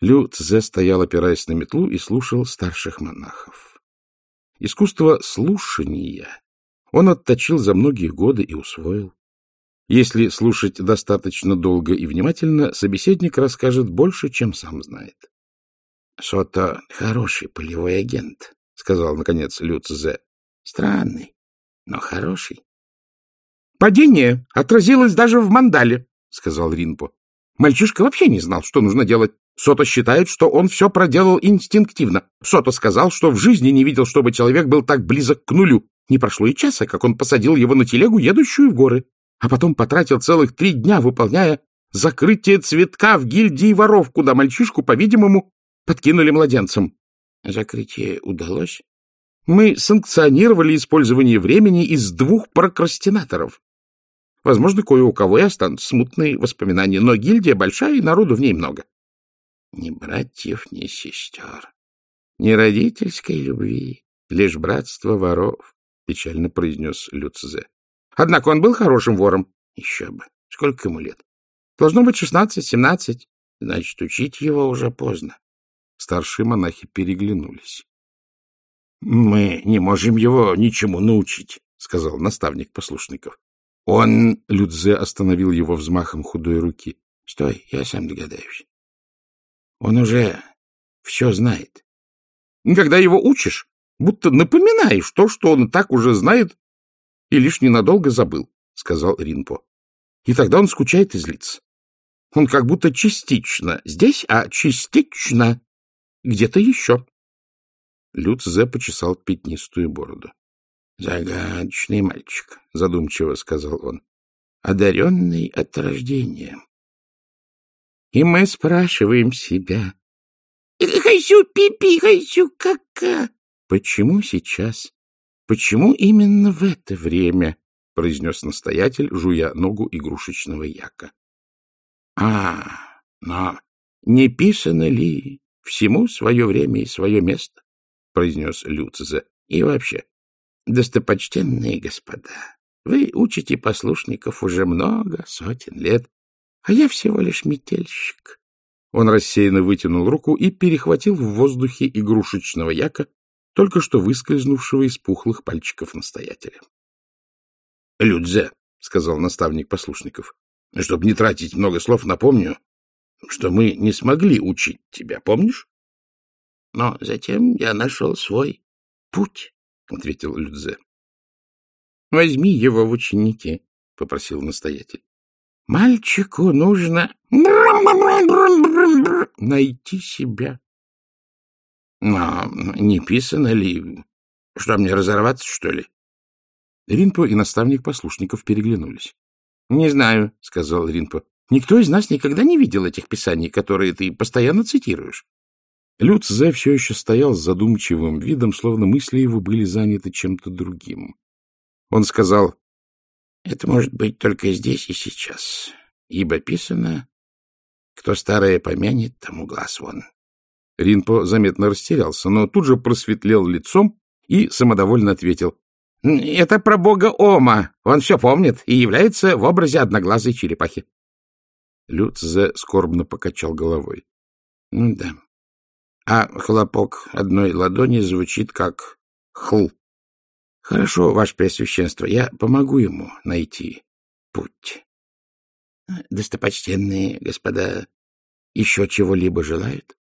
Лю Цзэ стоял, опираясь на метлу, и слушал старших монахов. Искусство слушания он отточил за многие годы и усвоил. Если слушать достаточно долго и внимательно, собеседник расскажет больше, чем сам знает. — Сото — хороший полевой агент, — сказал, наконец, Лю Цзэ. — Странный, но хороший. — Падение отразилось даже в мандале, — сказал Ринпо. Мальчишка вообще не знал, что нужно делать. Сото считает, что он все проделал инстинктивно. Сото сказал, что в жизни не видел, чтобы человек был так близок к нулю. Не прошло и часа, как он посадил его на телегу, едущую в горы, а потом потратил целых три дня, выполняя закрытие цветка в гильдии воров, куда мальчишку, по-видимому, подкинули младенцем. Закрытие удалось? Мы санкционировали использование времени из двух прокрастинаторов. Возможно, кое у кого и останутся смутные воспоминания, но гильдия большая, и народу в ней много. Ни братьев, ни сестер, ни родительской любви, лишь братство воров, — печально произнес Люцзе. Однако он был хорошим вором. Еще бы. Сколько ему лет? Должно быть шестнадцать-семнадцать. Значит, учить его уже поздно. Старшие монахи переглянулись. — Мы не можем его ничему научить, — сказал наставник послушников. Он, Людзе, остановил его взмахом худой руки. — Стой, я сам догадаюсь. Он уже все знает. Когда его учишь, будто напоминаешь то, что он так уже знает и лишь ненадолго забыл, — сказал Ринпо. И тогда он скучает и злится. Он как будто частично здесь, а частично где-то еще. Люцзе почесал пятнистую бороду. — Загадочный мальчик, — задумчиво сказал он, — одаренный от рождения. И мы спрашиваем себя, «Хайсю пипи, хайсю кака!» «Почему сейчас? Почему именно в это время?» — произнес настоятель, жуя ногу игрушечного яка. «А, но не писано ли всему свое время и свое место?» — произнес Люцзе. «И вообще, достопочтенные господа, вы учите послушников уже много сотен лет, а я всего лишь метельщик. Он рассеянно вытянул руку и перехватил в воздухе игрушечного яка, только что выскользнувшего из пухлых пальчиков настоятеля. — Людзе, — сказал наставник послушников, — чтобы не тратить много слов, напомню, что мы не смогли учить тебя, помнишь? — Но затем я нашел свой путь, — ответил Людзе. — Возьми его в ученики, — попросил настоятель. Мальчику нужно найти себя. Но не писано ли? Что, мне разорваться, что ли? Ринпо и наставник послушников переглянулись. — Не знаю, — сказал Ринпо. — Никто из нас никогда не видел этих писаний, которые ты постоянно цитируешь. Люцзе все еще стоял с задумчивым видом, словно мысли его были заняты чем-то другим. Он сказал, это может быть только здесь и сейчас, ибо писано, кто старое помянет, тому глаз вон. Ринпо заметно растерялся, но тут же просветлел лицом и самодовольно ответил. — Это про бога Ома. Он все помнит и является в образе одноглазой черепахи. Люцзе скорбно покачал головой. — Ну да. А хлопок одной ладони звучит как «хл». Хорошо, ваше Преосвященство, я помогу ему найти путь. Достопочтенные господа еще чего-либо желают?